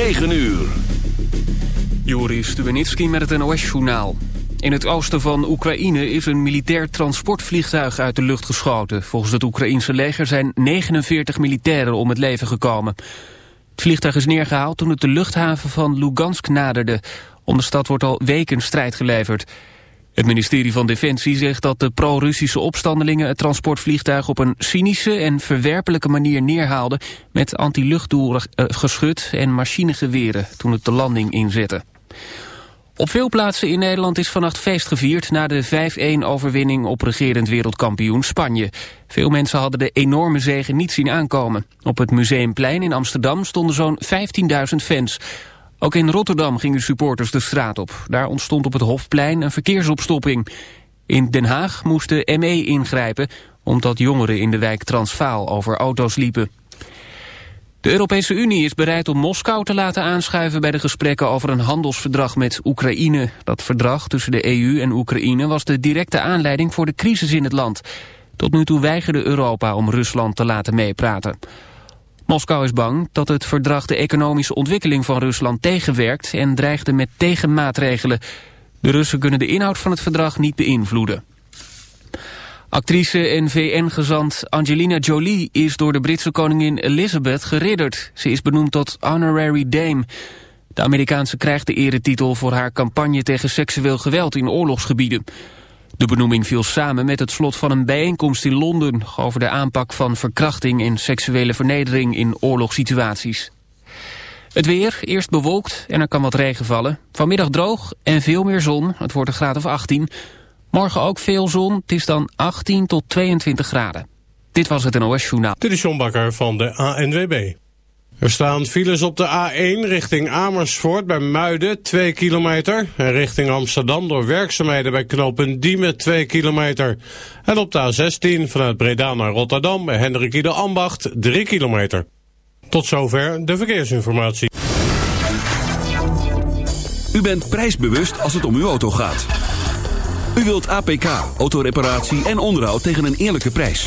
9 uur. Joris Stubenitski met het NOS-journaal. In het oosten van Oekraïne is een militair transportvliegtuig uit de lucht geschoten. Volgens het Oekraïense leger zijn 49 militairen om het leven gekomen. Het vliegtuig is neergehaald toen het de luchthaven van Lugansk naderde. Om de stad wordt al weken strijd geleverd. Het ministerie van Defensie zegt dat de pro-Russische opstandelingen het transportvliegtuig op een cynische en verwerpelijke manier neerhaalden met anti-luchtdoelgeschut en machinegeweren toen het de landing inzette. Op veel plaatsen in Nederland is vannacht feest gevierd na de 5-1 overwinning op regerend wereldkampioen Spanje. Veel mensen hadden de enorme zegen niet zien aankomen. Op het Museumplein in Amsterdam stonden zo'n 15.000 fans. Ook in Rotterdam gingen supporters de straat op. Daar ontstond op het Hofplein een verkeersopstopping. In Den Haag moest de ME ingrijpen... omdat jongeren in de wijk Transvaal over auto's liepen. De Europese Unie is bereid om Moskou te laten aanschuiven... bij de gesprekken over een handelsverdrag met Oekraïne. Dat verdrag tussen de EU en Oekraïne... was de directe aanleiding voor de crisis in het land. Tot nu toe weigerde Europa om Rusland te laten meepraten. Moskou is bang dat het verdrag de economische ontwikkeling van Rusland tegenwerkt en dreigde met tegenmaatregelen. De Russen kunnen de inhoud van het verdrag niet beïnvloeden. Actrice en VN-gezant Angelina Jolie is door de Britse koningin Elizabeth geridderd. Ze is benoemd tot Honorary Dame. De Amerikaanse krijgt de eretitel voor haar campagne tegen seksueel geweld in oorlogsgebieden. De benoeming viel samen met het slot van een bijeenkomst in Londen... over de aanpak van verkrachting en seksuele vernedering in oorlogssituaties. Het weer, eerst bewolkt en er kan wat regen vallen. Vanmiddag droog en veel meer zon, het wordt een graad of 18. Morgen ook veel zon, het is dan 18 tot 22 graden. Dit was het NOS Journaal. Dit is John Bakker van de ANWB. Er staan files op de A1 richting Amersfoort bij Muiden 2 kilometer. En richting Amsterdam door werkzaamheden bij knopen Diemen 2 kilometer. En op de A16 vanuit Breda naar Rotterdam bij Hendrik Ieder Ambacht 3 kilometer. Tot zover de verkeersinformatie. U bent prijsbewust als het om uw auto gaat. U wilt APK, autoreparatie en onderhoud tegen een eerlijke prijs.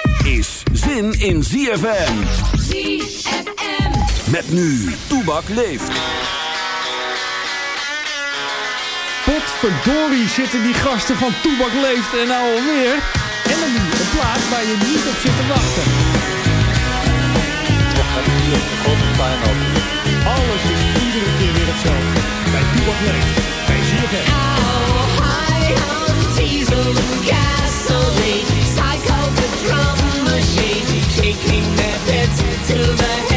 Is zin in ZFM. ZFM. Met nu, Toebak leeft. Pot Potverdorie zitten die gasten van Toebak Leeft en nou alweer. Enemy, een plaats waar je niet op zit te wachten. Alles is iedere keer weer hetzelfde. Bij Toebak Leeft, bij ZFM. To the heads, oh,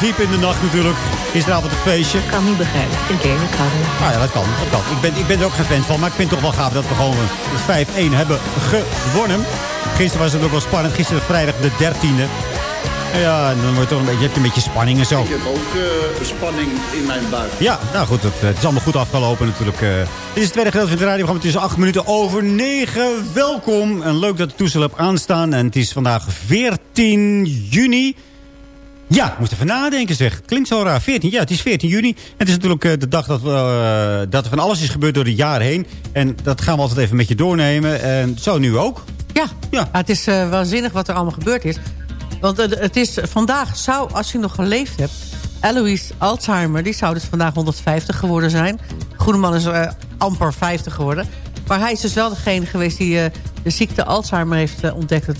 diep in de nacht natuurlijk. Gisteravond een feestje. Ik kan niet begrijpen. Ik gamen kan. Nou ja, dat kan. Dat kan. Ik, ben, ik ben er ook geen fan van. Maar ik vind het toch wel gaaf dat we gewoon 5-1 hebben gewonnen. Gisteren was het ook wel spannend. Gisteren vrijdag de 13e. Ja, en dan wordt toch een beetje, heb je een beetje spanning en zo. Ik heb ook eh, spanning in mijn buik. Ja, nou goed, het, het is allemaal goed afgelopen natuurlijk. eh. dit is het tweede gedeelte van het radioprogramma. Het is acht minuten over negen. Welkom en leuk dat de toestel hebt aanstaan. En het is vandaag 14 juni. Ja, ik moest even nadenken zeg. Klinkt zo raar. 14, ja, het is 14 juni. Het is natuurlijk eh, de dag dat, we, eh, dat er van alles is gebeurd door het jaar heen. En dat gaan we altijd even met je doornemen. En zo nu ook. Ja, ja. het is eh, waanzinnig wat er allemaal gebeurd is. Want het is vandaag zou, als je nog geleefd hebt... Eloise Alzheimer, die zou dus vandaag 150 geworden zijn. Goedeman is amper 50 geworden. Maar hij is dus wel degene geweest die de ziekte Alzheimer heeft ontdekt. Het,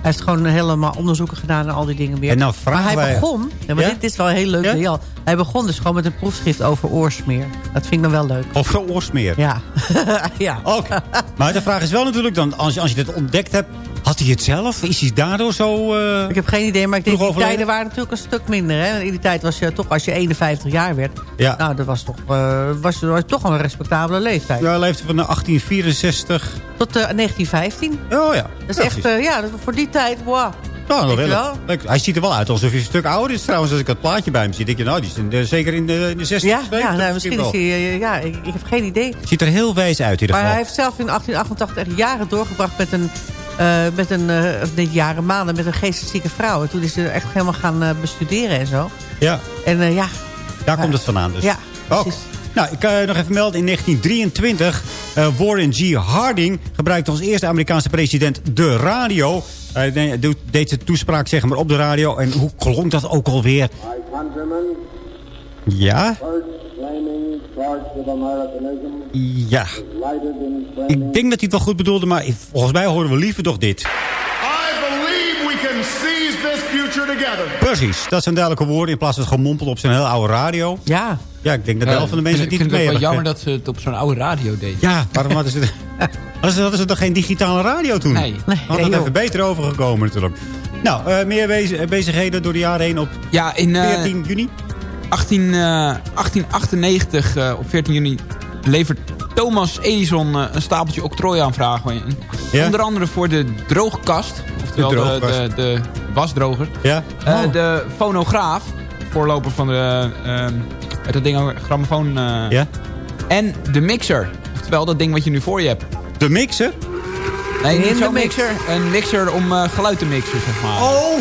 hij heeft gewoon helemaal onderzoeken gedaan naar al die dingen meer. En maar hij wij- begon, ja, maar dit is wel heel leuk. Ja? Hij begon dus gewoon met een proefschrift over oorsmeer. Dat vind ik dan wel leuk. Of oorsmeer. Ja. ja. Oké. Maar de vraag is wel natuurlijk dan, als je, als je dit ontdekt hebt... Had hij het zelf? Is hij daardoor zo... eh, Ik heb geen idee, maar ik denk die tijden waren natuurlijk een stuk minder. Hè? In die tijd was je toch, als je 51 jaar werd... Ja. Nou, dat was toch, eh, was, was toch een respectabele leeftijd. Ja, hij leefde van 1864. Tot eh, 1915. Oh ja. Dat is echt, ja, dat- voor die tijd, wow. Nou, nog je wel. Hij ziet er wel uit alsof hij een stuk ouder is trouwens. Als ik dat plaatje bij hem zie, denk je, nou, die is in de- zeker in de, in de 60 Ja, 70 ja nou, misschien is hij... eh, ja, ik, ik heb geen idee. Ziet er heel wijs uit in ieder Maar geval. hij heeft zelf in 1888 echt jaren doorgebracht met een... eh, met een, eh, of niet jaren, maanden, met een geesteszieke vrouw. En toen is ze echt helemaal gaan eh, bestuderen en zo. Ja, En eh, ja, daar komt het vandaan dus. ja, Ook. precies. Nou, ik kan nog even melden. In 1923, eh, Warren G. Harding gebruikte als eerste Amerikaanse president de radio. Hij doet- deed zijn toespraak zeg maar, op de radio. En hoe klonk dat ook alweer? My countrymen, Ja? Ja. Ik denk dat hij het wel goed bedoelde, maar volgens mij horen we liever toch dit. I believe we can seize this future together. Precies, dat zijn duidelijke woorden in plaats van het gemompeld op zijn hele oude radio. Ja. Ja, ik denk dat de helft van de mensen het ik niet vind het wel jammer dat ze het op zo'n oude radio deden. Ja, waarom hadden ze... hadden ze, hadden ze toch geen digitale radio toen? Nee. Had het Nee, even beter overgekomen natuurlijk. Nou, eh, meer bez- bezigheden door de jaren heen op Ja, in eh, 14 juni. 18, eh, 1898, eh, op 14 juni, levert Thomas Edison eh, een stapeltje octrooiaanvragen in. Ja? Onder andere voor de droogkast, oftewel De de, droogkast. de, de wasdroger. Ja? Eh, de fonograaf, voorloper van de eh, dat ding, grammofoon. eh, Ja? En de mixer, oftewel dat ding wat je nu voor je hebt. De mixer? Nee, niet zo'n mix. mixer. Een mixer om eh, geluid te mixen, zeg maar. Oh,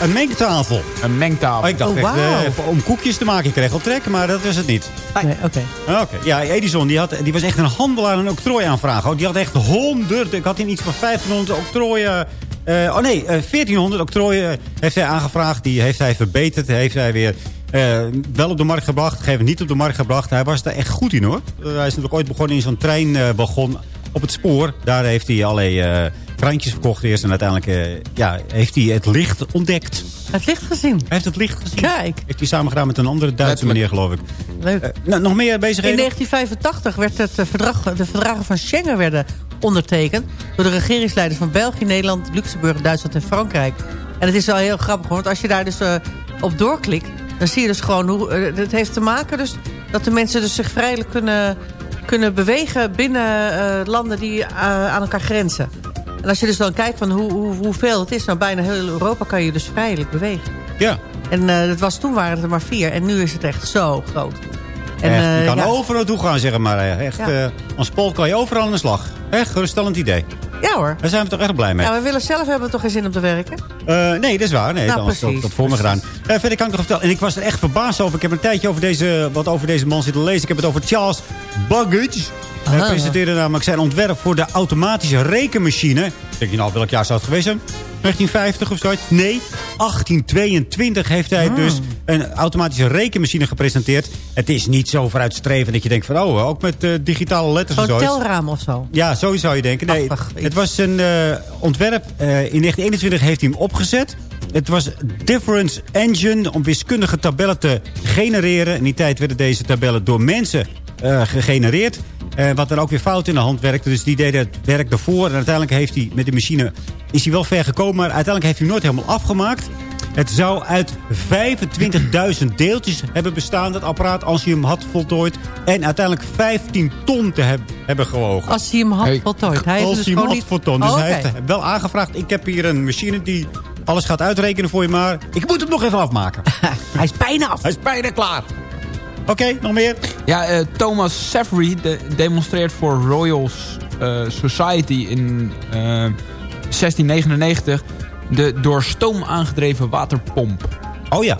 een mengtafel. Een mengtafel. Oh, ik dacht Oh, echt eh, om koekjes te maken. Ik kreeg al trek, maar dat is het niet. Nee, oké. Oké, ja, Edison die, had, die was echt een handelaar aan octrooiaanvragen. Oh, die had echt honderd. Ik had in iets van 1500 octrooien... eh, oh nee, eh, 1400 octrooien heeft hij aangevraagd. Die heeft hij verbeterd. Heeft hij weer eh, wel op de markt gebracht. Gegeven niet op de markt gebracht. Hij was daar echt goed in hoor. Eh, hij is natuurlijk ooit begonnen in zo'n treinwagon op het spoor. Daar heeft hij allerlei eh, krantjes verkocht eerst. En uiteindelijk eh, ja, heeft hij het licht ontdekt. Het licht gezien. Hij heeft het licht gezien. Kijk, Heeft hij samen gedaan met een andere Duitse meneer geloof ik. leuk. Nou, nog meer In bezigheden? 1985 werd het verdrag, de verdragen van Schengen werden ondertekend... door de regeringsleiders van België, Nederland, Luxemburg, Duitsland en Frankrijk. En het is wel heel grappig, hoor, want als je daar dus eh, op doorklikt... dan zie je dus gewoon hoe... eh, het heeft te maken dus dat de mensen dus zich vrijelijk kunnen, kunnen bewegen... binnen eh, landen die eh, aan elkaar grenzen. En als je dus dan kijkt van hoe, hoe, hoeveel het is... nou bijna heel Europa kan je dus vrijelijk bewegen. Ja. En eh, dat was, toen waren het er maar vier. En nu is het echt zo groot. En, Echt, eh, je kan ja. overal naartoe gaan, zeg maar. eh, Echt, Ja. eh, als Pool kan je overal aan de slag. Echt, geruststellend idee. Ja hoor. Daar zijn we toch echt blij mee. Ja, we willen zelf hebben toch geen zin om te werken? Eh, nee, dat is waar. Nee, Nou, precies, dat, voor me gedaan. Eh, verder kan ik nog vertellen. En ik was er echt verbaasd over. Ik heb een tijdje over deze, wat over deze man zitten lezen. Ik heb het over Charles Babbage. Hij Ah. presenteerde namelijk zijn ontwerp voor de automatische rekenmachine. Denk je nou, welk jaar zou het geweest zijn? 1950 of zoiets? Nee, 1822 heeft hij Ah. dus een automatische rekenmachine gepresenteerd. Het is niet zo vooruitstrevend dat je denkt van... oh, ook met eh, digitale letters en Zo'n zoiets. telraam of zo. Ja, zo zou je denken. Nee, het was een eh, ontwerp. eh, in 1921 heeft hij hem opgezet. Het was Difference Engine om wiskundige tabellen te genereren. In die tijd werden deze tabellen door mensen gegenereerd. Eh, wat dan ook weer fout in de hand werkte. Dus die deed het werk ervoor. En uiteindelijk heeft hij met de machine is hij wel ver gekomen. Maar uiteindelijk heeft hij hem nooit helemaal afgemaakt. Het zou uit 25.000 deeltjes hebben bestaan, dat apparaat, als hij hem had voltooid. En uiteindelijk 15 ton te heb- hebben gewogen. Als hij hem had Hey, voltooid. Hij heeft Als dus hij hem gewoon had niet... voltooid. Dus Oh, hij heeft wel aangevraagd. Ik heb hier een machine die alles gaat uitrekenen voor je maar. Ik moet hem nog even afmaken. Hij is bijna af. hij is bijna klaar. Oké, nog meer? Ja, eh, Thomas Savery de- demonstreert voor Royal eh, Society in eh, 1699 de door stoom aangedreven waterpomp. Oh ja.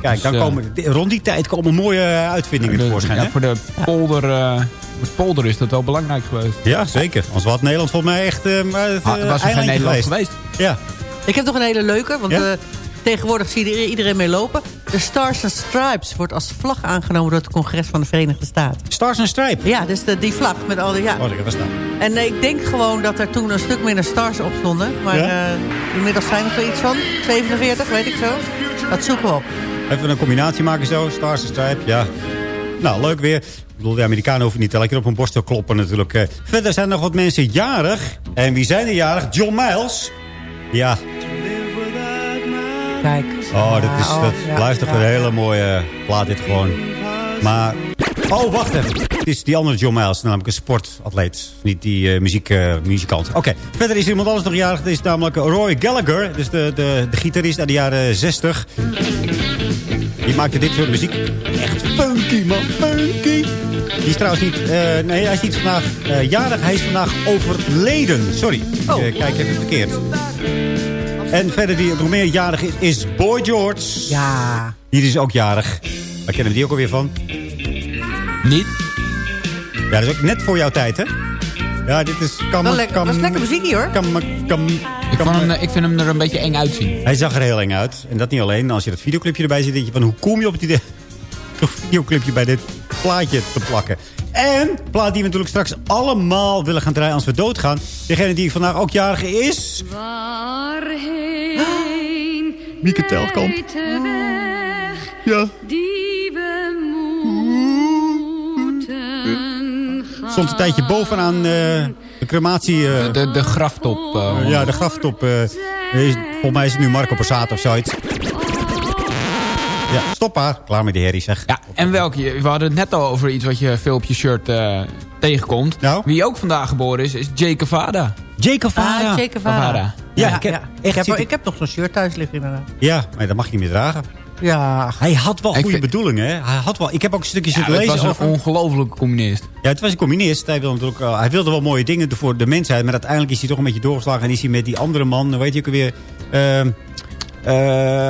Kijk, Dus, dan eh, komen, rond die tijd komen mooie eh, uitvindingen De- tevoorschijn. ja, voor de polder, eh, voor het polder is dat wel belangrijk geweest. Ja, zeker. Anders had Nederland volgens mij echt uh, maar het, Ah, eh, was er geen Nederland geweest? Ja. Ik heb nog een hele leuke, want Ja? eh, tegenwoordig zie je er iedereen mee lopen. De Stars and Stripes wordt als vlag aangenomen door het congres van de Verenigde Staten. Stars and Stripes? Ja, dus de, die vlag met al die... Ja. Oh, ik heb staan. En eh, ik denk gewoon dat er toen een stuk minder stars op stonden. Maar Ja? eh, inmiddels zijn er zoiets van 47, weet ik zo. Dat zoeken we op. Even een combinatie maken zo. Stars and Stripes, ja. Nou, leuk weer. Ik bedoel, de Amerikanen hoeven niet elke keer op hun borst te kloppen natuurlijk. Eh, Verder zijn er nog wat mensen jarig. En wie zijn er jarig? John Miles. Ja. Kijk. Oh, dat, is, Ja, dat oh, ja, blijft toch ja. een hele mooie plaat dit gewoon. Maar... Oh, wacht even. Het is die andere John Miles, namelijk een sportatleet. Niet die muziek, eh, muzikant. Oké, verder is iemand anders nog jarig. Dat is namelijk Roy Gallagher. Dus de, de, de gitarist uit de jaren 60. Die maakte dit soort muziek. Echt funky, man. Funky. Die is trouwens niet... eh, nee, hij is niet vandaag jarig. Hij is vandaag overleden. Sorry. Oh. Ik kijk even verkeerd. En verder die nog meer jarig is, is Boy George. Ja. Die is ook jarig. Waar kennen we die ook alweer van? Niet? Ja, dat is ook net voor jouw tijd, hè? Ja, dit is... Kam, Wel lekker- dat is lekker muziekie, hoor. Kam, kam, Ik, vond hem, ik vind hem er een beetje eng uitzien. Hij zag er heel eng uit. En dat niet alleen. Als je dat videoclipje erbij ziet, denk je van... Hoe kom je op het idee een videoclipje bij dit plaatje te plakken? En plaat die we natuurlijk straks allemaal willen gaan draaien als we doodgaan. Degene die vandaag ook jarig is... Waarheen Mieke Telkamp. weg Ja. die we moeten gaan? Stond een tijdje bovenaan eh, de crematie... eh, De, de graftop. eh, ja, de graftop. eh, is- volgens mij is het nu Marco Borsato of zoiets. Ja, stop maar. Klaar met die herrie, zeg. Ja, en welke? We hadden het net al over iets wat je veel op je shirt eh, tegenkomt. Nou? Wie ook vandaag geboren is, is Jay Cavada. Jay Cavada. Ah, Cavada. Cavada. Ja, Ja, ik heb, ja. echt Ik, heb, zitten- ik heb nog zo'n shirt thuis liggen inderdaad. Ja, maar dat mag je niet meer dragen. Ja, Hij had wel goede vind- bedoelingen, hè? Hij had wel, ik heb ook een stukje Ja, zitten het lezen was over... een ongelofelijke communist. Ja, het was een communist. Hij wilde, natuurlijk, wel- hij wilde wel mooie dingen voor de mensheid. Maar uiteindelijk is hij toch een beetje doorgeslagen. En is hij met die andere man, hoe weet je ook alweer... ehm eh,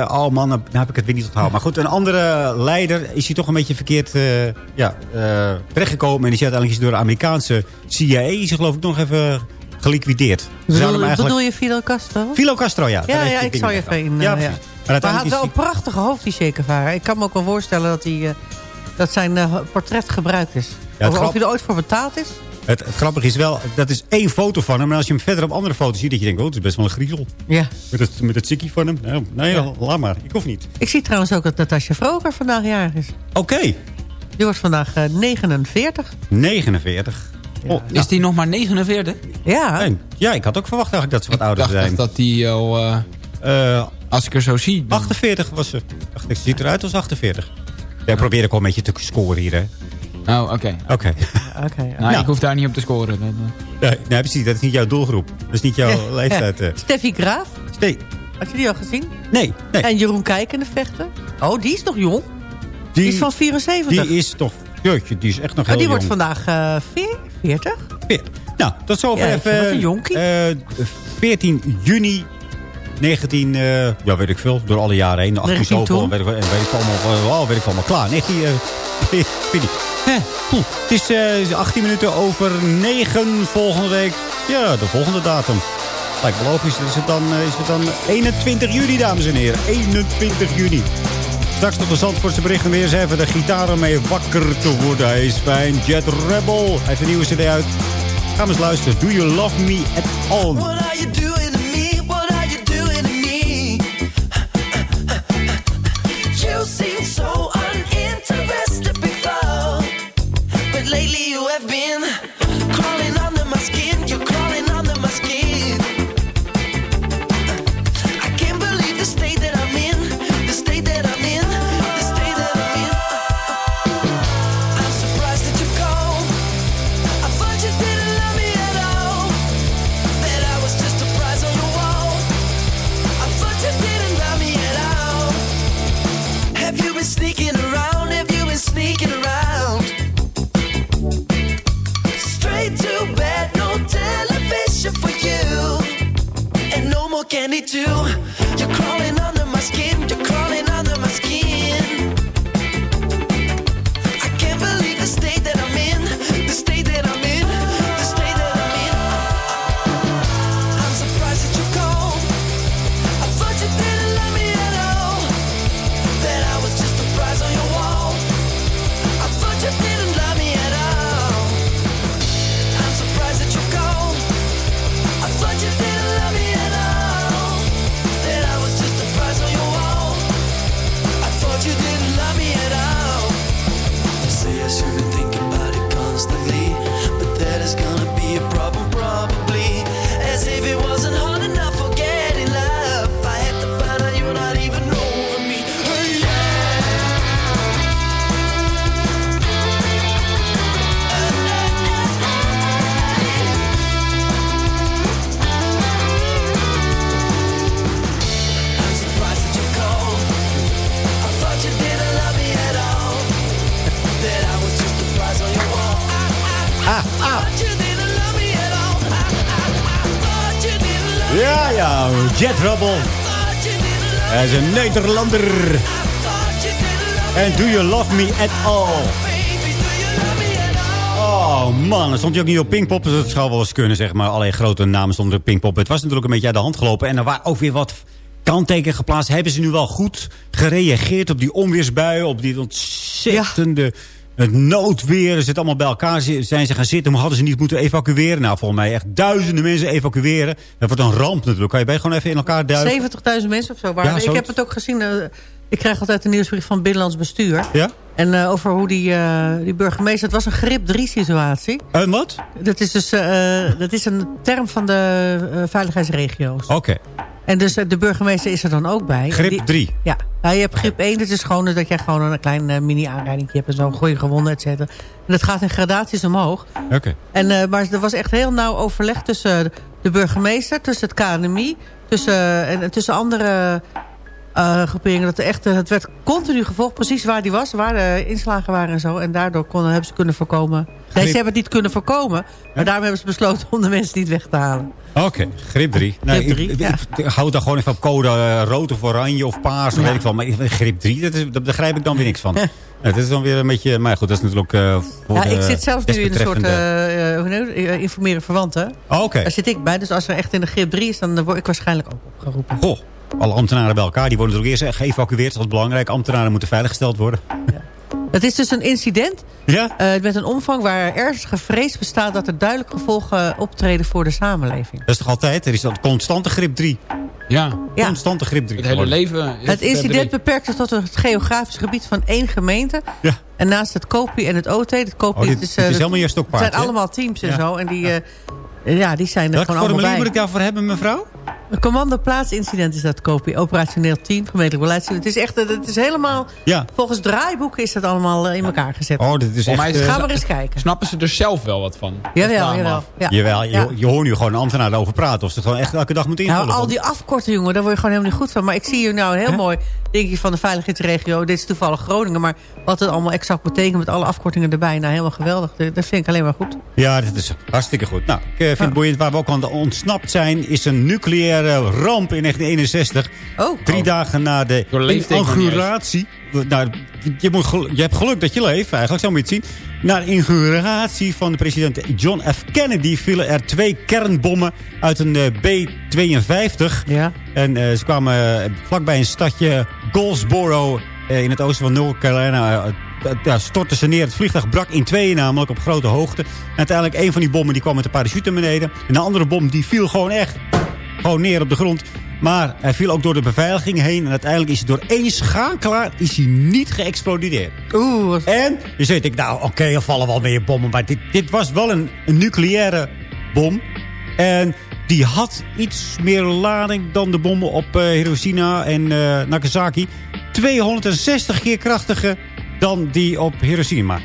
oh man, nou heb ik het weer niet onthouden. Maar goed, een andere leider is hij toch een beetje verkeerd eh, ja, eh, terechtgekomen. En is hij uiteindelijk is door de Amerikaanse CIA, is geloof ik nog even geliquideerd. Bedoel, eigenlijk... bedoel je Fidel Castro? Fidel Castro, ja. Ja, ja, ik zou je even in... eh, Ja, ja. Maar hij had is wel een prachtig hoofd, die Che Guevara. Ik kan me ook wel voorstellen dat, hij, eh, dat zijn eh, portret gebruikt is. of, of hij er ooit voor betaald is? Het, het grappige is wel, dat is één foto van hem. Maar als je hem verder op andere foto's ziet, dat je denkt, oh, het is best wel een griezel. Ja. Met het, met het sikkie van hem. Nou, nee, laat maar. Ik hoef niet. Ik zie trouwens ook dat Natasja Vroger vandaag jarig is. Oké, Die wordt vandaag eh, 49. 49. Oh, Is die nog maar 49? Ja. nee, ja, ik had ook verwacht eigenlijk dat ze wat Ik ouder zijn. echt dat die al... eh, Eh, als ik er zo zie... dan- 48 was ze. Dacht, ik ziet eruit als 48. Ja, probeer ik wel een beetje te scoren hier, hè. Oh, oké. Oké. Oké. Nou, Nou. ik hoef daar niet op te scoren. Eh. Nee, nee, precies. Dat is niet jouw doelgroep. Dat is niet jouw leeftijd. eh. Steffi Graaf. Nee, Had je die al gezien? nee, nee. En Jeroen Kijk in de vechten. Oh, die is nog jong. Die, is van 74. Die is toch... Jeetje, die is echt nog Oh, heel die wordt jong. vandaag eh, veer- 40. Ja. Nou, tot zover Ja, even... wat een jonkie. eh, 14 juni 19... eh, ja, weet ik veel. Door alle jaren heen. 18 19 zoveel. Weet ik, weet ik allemaal, oh, weet ik allemaal klaar. 19... eh, Het is eh, 18 minuten over 9 volgende week. Ja, de volgende datum. Lijkt me. Is het, dan, eh, is het dan 21 juni, dames en heren. 21 juni. Straks nog de Zandvoortse berichten weer eens even de gitaren mee wakker te worden. Hij is fijn. Jet Rebel. Hij heeft een nieuwe cd uit. Ga maar eens luisteren. Do you love me at all? do Me At All? Oh man, dan stond hij ook niet op Pinkpop. Dus dat zou wel eens kunnen, zeg maar. Allerlei grote namen stonden op Pinkpop. Het was natuurlijk een beetje uit de hand gelopen. En er waren ook weer wat kanttekenen geplaatst. Hebben ze nu wel goed gereageerd op die onweersbuien? Op die ontzettende... Het noodweer, er zit allemaal bij elkaar. Zijn ze gaan zitten, maar hadden ze niet moeten evacueren? Nou, volgens mij echt duizenden mensen evacueren. Dat wordt een ramp natuurlijk. Kan je bij gewoon even in elkaar duiken? 70.000 mensen of zo. waren Ja, zo- ik heb het ook gezien. Eh, ik krijg altijd een nieuwsbrief van Binnenlands Bestuur. Ja? En eh, over hoe die, eh, die burgemeester... Het was een grip 3 situatie. En wat? Dat is dus eh, dat is een term van de eh, veiligheidsregio's. Oké. En dus eh, de burgemeester is er dan ook bij. Grip En die- 3. Ja, nou, je hebt grip 1. Dat is gewoon dat jij gewoon een klein eh, mini-aanrijding hebt. En zo goede gewonden, et cetera. En dat gaat in gradaties omhoog. Oké. En, eh, maar er was echt heel nauw overleg tussen de burgemeester, tussen het KNMI, tussen, en, en tussen andere eh, groeperingen. Dat er echt, eh, het werd continu gevolgd, precies waar die was, waar de inslagen waren en zo. En daardoor konden, hebben ze kunnen voorkomen. Nee, ze hebben het niet kunnen voorkomen. Maar daarom hebben ze besloten om de mensen niet weg te halen. Oké, grip 3. Nee, Grip drie, ik, ja. ik, ik hou daar gewoon even op code eh, rood of oranje of paars. Of weet ik wel. Maar grip 3, dat, is, dat begrijp ik dan weer niks van. Ja, dat is dan weer een beetje... Maar goed, dat is natuurlijk eh, voor Ja, de ik zit zelfs nu in een soort eh, eh, het? Eh, informeren verwanten. Oh, Oké. Daar zit ik bij. Dus als er echt in de grip 3 is, dan eh, word ik waarschijnlijk ook opgeroepen. Goh, alle ambtenaren bij elkaar. Die worden natuurlijk eerst geëvacueerd. Dat is belangrijk. Ambtenaren moeten veiliggesteld worden. Het is dus een incident Ja? eh, met een omvang waar ernstige vrees bestaat... dat er duidelijk gevolgen optreden voor de samenleving. Dat is toch altijd? Er is dat constante grip 3. Ja. Ja. Constante grip 3. Het hele leven... is Het incident beperkt zich tot het geografisch gebied van één gemeente. Ja. En naast het COPI en het OT... Het COPI Oh, dit- is, dit eh, is dat- helemaal je stokpaard, Het zijn allemaal teams en Ja. zo. En die, eh, ja, die zijn er Welk gewoon allemaal formulier bij. moet ik daarvoor hebben, mevrouw? Een commando plaatsincident is dat COPI. Operationeel team, gemeentelijk beleidsteam. Het is echt, eh, het is helemaal... Ja. Volgens draaiboeken is dat allemaal eh, in elkaar gezet. Oh, dit is Voor mij echt... is het- eh, Ga maar eens kijken. Snappen ze er zelf wel wat van? Jawel, jawel. Ja. Jawel, je, Ja. je hoort nu gewoon een ambtenaar over praten. Of ze het gewoon echt elke dag moeten invullen. Nou, al die jongen, daar word je gewoon helemaal niet goed van. Maar ik zie hier nou een heel mooi dingetje van de veiligheidsregio. Dit is toevallig Groningen. Maar wat het allemaal exact betekent met alle afkortingen erbij. Nou, helemaal geweldig. Dat vind ik alleen maar goed. Ja, dat is hartstikke goed. Nou, ik eh, vind het boeiend. Waar we ook aan ontsnapt zijn... is een nucleaire ramp in 1961. Oh. Drie dagen na de inauguratie. Nou, je, moet je hebt geluk dat je leeft, eigenlijk. Zo moet je het zien. Na de inauguratie van de president John F. Kennedy... vielen er twee kernbommen uit een eh, B-52. Ja. En eh, ze kwamen eh, vlakbij een stadje Goldsboro... in het oosten van North Carolina... daar stortten ze neer. Het vliegtuig brak in tweeën namelijk op grote hoogte. En uiteindelijk een van die bommen die kwam met een parachute beneden. En de andere bom die viel gewoon echt gewoon neer op de grond. Maar hij viel ook door de beveiliging heen. En uiteindelijk is hij door één schakelaar is hij niet geëxplodeerd. Oeh. wat- En dus weet ik, nou oké, er vallen wel meer bommen. Maar dit, dit was wel een, een nucleaire bom. En die had iets meer lading dan de bommen op eh, Hiroshima en eh, Nagasaki. 260 keer krachtiger dan die op Hiroshima.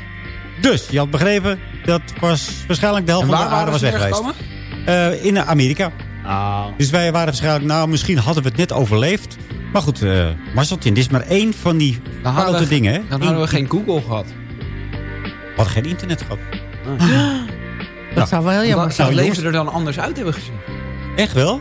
Dus, je had begrepen, dat was waarschijnlijk de helft van de aarde was weg geweest. neergekomen? Eh, in Amerika. Ah. Dus wij waren waarschijnlijk, nou, misschien hadden we het net overleefd. Maar goed, eh Marceltje, dit is maar één van die Dan hadden foute we- dingen. Hè? Dan hadden we geen Google gehad. We hadden geen internet gehad. Dat zou wel heel jammer zijn. zou het leven er dan anders uit hebben gezien? Echt wel?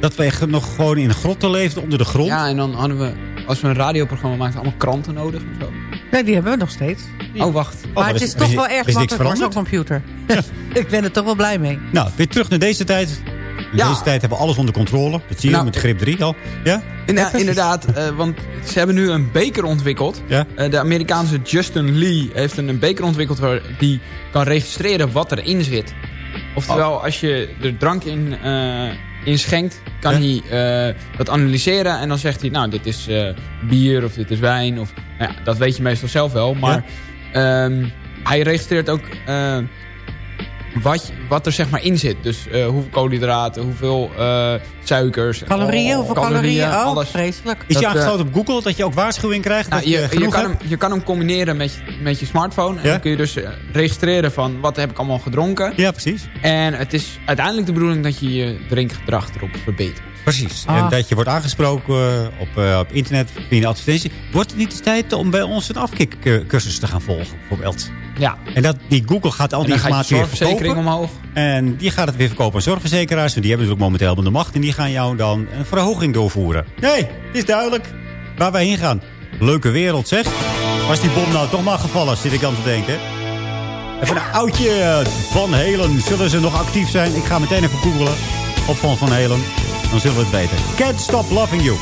Dat we echt nog gewoon in grotten leefden, onder de grond? Ja, en dan hadden we, als we een radioprogramma maakten, allemaal kranten nodig en zo. Nee, die hebben we nog steeds. Oh, wacht. Oh, maar er het is- is toch wel er erg makkelijk voor zo'n computer. ik ben er toch wel blij mee. Nou, weer terug naar deze tijd. In Ja. deze tijd hebben we alles onder controle. Dat zie je Nou, met grip 3 al. Ja? Ja, inderdaad, eh, want ze hebben nu een beker ontwikkeld. Ja. Eh, de Amerikaanse Justin Lee heeft een, een beker ontwikkeld... waar die kan registreren wat erin zit. Oftewel, Oh. als je er drank in, in schenkt... kan Ja. hij dat analyseren en dan zegt hij... nou, dit is bier of dit is wijn. Of, nou ja, dat weet je meestal zelf wel. Maar ehm, hij registreert ook... wat, wat er zeg maar in zit. Dus eh, hoeveel koolhydraten, hoeveel eh, suikers. Calorieën, oh, hoeveel calorieën? Oh, alles. vreselijk. Is Dat, je eh, aangesloten op Google dat je ook waarschuwing krijgt? Nou, dat je, je, kan hem, je kan hem combineren met, je- met je smartphone. En Ja? dan kun je dus registreren van wat heb ik allemaal gedronken. Ja, precies. En het is uiteindelijk de bedoeling dat je je drinkgedrag erop verbetert. Precies. Ah. En dat je wordt aangesproken op, eh, op internet via een advertentie. Wordt het niet eens tijd om bij ons een afkikcursus te gaan volgen, bijvoorbeeld? Ja. En dat, die Google gaat al En die informatie weer zorgverzekering verkopen. omhoog. En die gaat het weer verkopen aan zorgverzekeraars. En die hebben natuurlijk momenteel de macht. En die gaan jou dan een verhoging doorvoeren. Nee, het is duidelijk waar wij heen gaan. Leuke wereld, zeg. Was die bom nou toch maar gevallen, zit ik aan te denken. Even een oudje Van Helen. Zullen ze nog actief zijn? Ik ga meteen even googlen op Van Van Helen. Dan zullen we het weten. Can't Stop Loving You.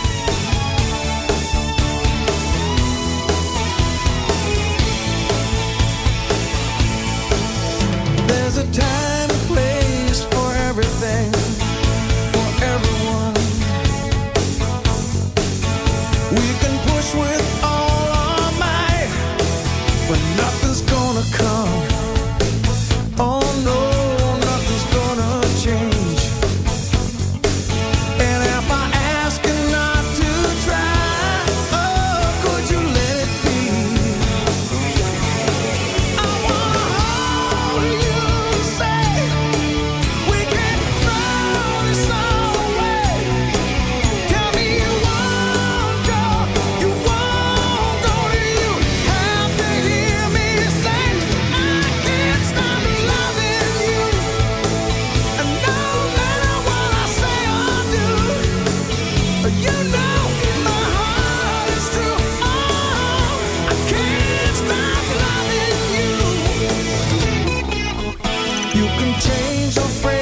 Can change your friends,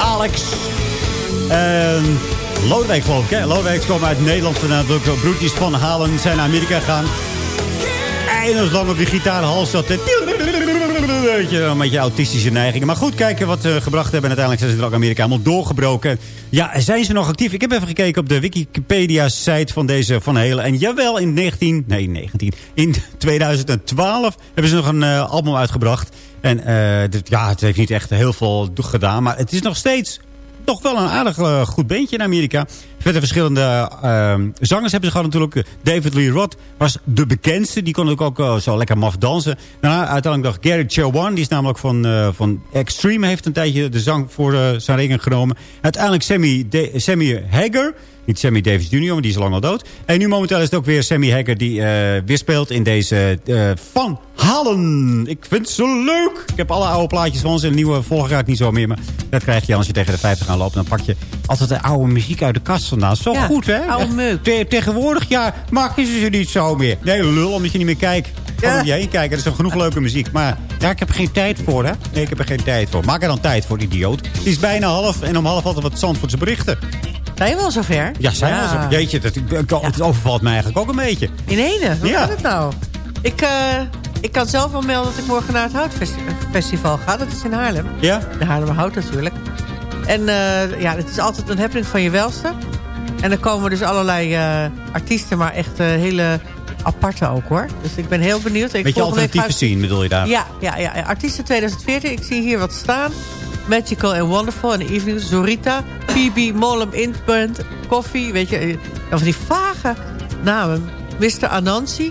Alex. En Lodewijk geloof ik. Lodewijk komen uit Nederland. De broertjes van Halen zijn naar Amerika gegaan. Eindeloos lang op die gitaarhals zat. Weet je, een beetje autistische neigingen. Maar goed, kijken wat ze gebracht hebben. En uiteindelijk zijn ze er ook Amerika helemaal doorgebroken. Ja, zijn ze nog actief? Ik heb even gekeken op de Wikipedia-site van deze Van Helen. En jawel, in 19... Nee, 19. In 2012 hebben ze nog een eh, album uitgebracht. En eh, ja, het heeft niet echt heel veel gedaan. Maar het is nog steeds toch wel een aardig eh, goed beentje in Amerika. Verder verschillende ehm, zangers hebben ze gehad natuurlijk. David Lee Roth was de bekendste. Die kon ook, ook eh, zo lekker maf dansen. Daarna uiteindelijk nog Gary Chawan. Die is namelijk van, eh, van Extreme. Heeft een tijdje de zang voor eh, zijn rekening genomen. Uiteindelijk Sammy, Da- Sammy Hagar. Niet Sammy Davis Jr., want die is lang al dood. En nu momenteel is het ook weer Sammy Hagar die weer speelt in deze Van Halen. Ik vind ze leuk. Ik heb alle oude plaatjes van ze. Een nieuwe raakt niet zo meer. Maar dat krijg je als je tegen de 50 gaat lopen. Dan pak je altijd de oude muziek uit de kast vandaan. Zo Ja, goed, hè? Te- tegenwoordig, ja, maken ze ze niet zo meer. Nee, lul, omdat je niet meer kijkt. Gewoon om je heen kijken. Er is nog genoeg leuke muziek. Maar ja, ik heb er geen tijd voor, hè? Nee, ik heb er geen tijd voor. Maak er dan tijd voor, idioot. Het is bijna half en om half altijd wat Zandvoortse berichten. Zijn we al zover? Ja, zijn we zo. Jeetje, dat, het overvalt mij eigenlijk ook een beetje. In ene? Hoe Ja. gaat het nou? Ik, eh, ik kan zelf wel melden dat ik morgen naar het Houtfestival ga. Dat is in Haarlem. Ja? De Haarlemmerhout natuurlijk. En eh, ja, het is altijd een happening van je welste. En er komen dus allerlei eh, artiesten, maar echt eh, hele aparte ook hoor. Dus ik ben heel benieuwd. Ik Beetje volgende week alternatieve ga ik- zien, bedoel je daar? Ja, ja, ja, artiesten 2014. Ik zie hier wat staan. Magical and Wonderful and Evening. Zorita, PB, Mollem, Intband, Coffee. Weet je, eh, of die vage namen. Mr. Anansi.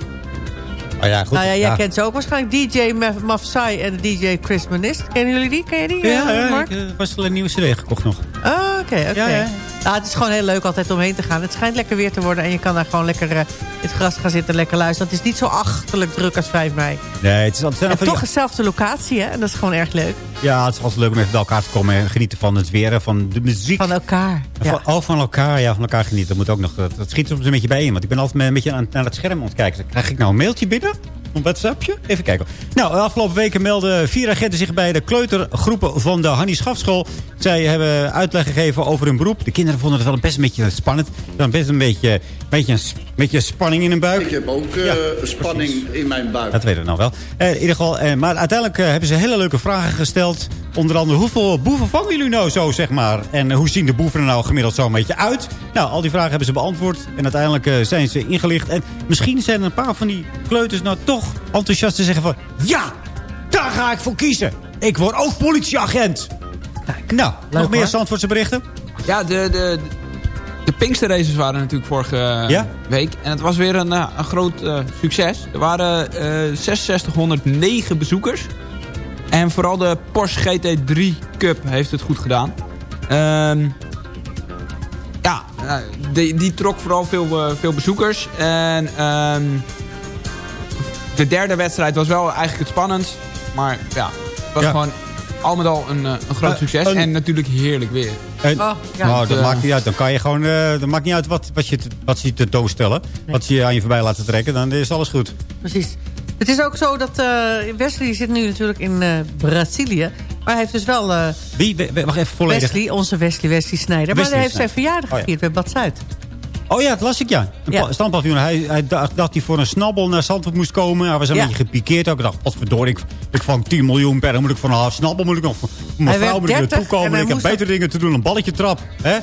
Oh ja, goed. nou ja, jij ja. kent ze ook waarschijnlijk. DJ Maf- Mafsai en DJ Chris Manist. Kennen jullie die? Ken je die, Ja, ja, Mark? ik was wel een nieuwe CD gekocht nog. Oh, oké, oké. Ja. Nou, het is gewoon heel leuk altijd om heen te gaan. Het schijnt lekker weer te worden en je kan daar gewoon lekker eh, in het gras gaan zitten en lekker luisteren. Het is niet zo achterlijk druk als 5 mei. Nee, het is altijd En toch die- dezelfde locatie, hè? En dat is gewoon erg leuk. Ja, het is altijd leuk om even bij elkaar te komen en genieten van het weer en van de muziek. Van elkaar. Van, oh, van elkaar, ja, van elkaar genieten. Dat moet ook nog, dat, dat schiet soms een beetje bij in. Want ik ben altijd een beetje aan, naar het scherm aan het kijken. Krijg ik nou een mailtje binnen? Een WhatsAppje? Even kijken. Nou, de afgelopen weken melden vier agenten zich bij de kleutergroepen van de Hannie Schafschool. Zij hebben uitleg gegeven over hun beroep. De kinderen vonden het wel best een beetje spannend. Dan best een beetje, een beetje, een, beetje spanning in hun buik. Ik heb ook eh, spanning in mijn buik. Dat weten we nou wel. Eh, in ieder geval, eh, maar uiteindelijk hebben ze hele leuke vragen gesteld. Onder andere, hoeveel boeven vangen jullie nou zo, zeg maar? En hoe zien de boeven er nou gemiddeld zo een beetje uit? Nou, al die vragen hebben ze beantwoord. En uiteindelijk zijn ze ingelicht. En misschien zijn er een paar van die kleuters nou toch enthousiast te zeggen van... Ja, daar ga ik voor kiezen. Ik word ook politieagent. nou, nog meer. Zandvoortse berichten? Ja, de, de, de Pinkster Races waren natuurlijk vorige eh, Ja? week. En het was weer een, eh, een groot eh, succes. Er waren eh 6609 bezoekers. En vooral de Porsche GT3 Cup heeft het goed gedaan. Ehm, ja, die, die trok vooral veel, veel bezoekers. En ehm, de derde wedstrijd was wel eigenlijk het spannendst. Maar ja, het was Ja. gewoon al met al een, eh, een groot Eh, succes. een- En natuurlijk heerlijk weer. En, Oh, ja. nou, dat Eh, maakt niet uit. Dan kan je gewoon... eh dat maakt niet uit wat, wat, je, te- wat ze je tentoonstellen. Wat ze je aan je voorbij laten trekken. Dan is alles goed. Precies. Het is ook zo dat eh, Wesley zit nu natuurlijk in eh, Brazilië. Maar hij heeft dus wel... eh, Wie? Wacht even volledig. Wesley, onze Wesley, Wesley Snijder. Maar Wesley hij heeft zijn verjaardag Oh, ja. gevierd bij Bad Zuid. Oh ja, dat las ik ja. Een Ja. standpaviljoen. Hij, hij dacht dat hij voor een snabbel naar Zandvoort moest komen. Hij was een Ja. beetje gepikeerd ook. Ik dacht, wat verdorie, ik, ik vang 10 miljoen per. Dan moet ik van een half snabbel. Moet ik nog mijn Hij vrouw moet ik 30 naartoe komen. Ik heb betere dingen te doen. Een balletje trap. Hè?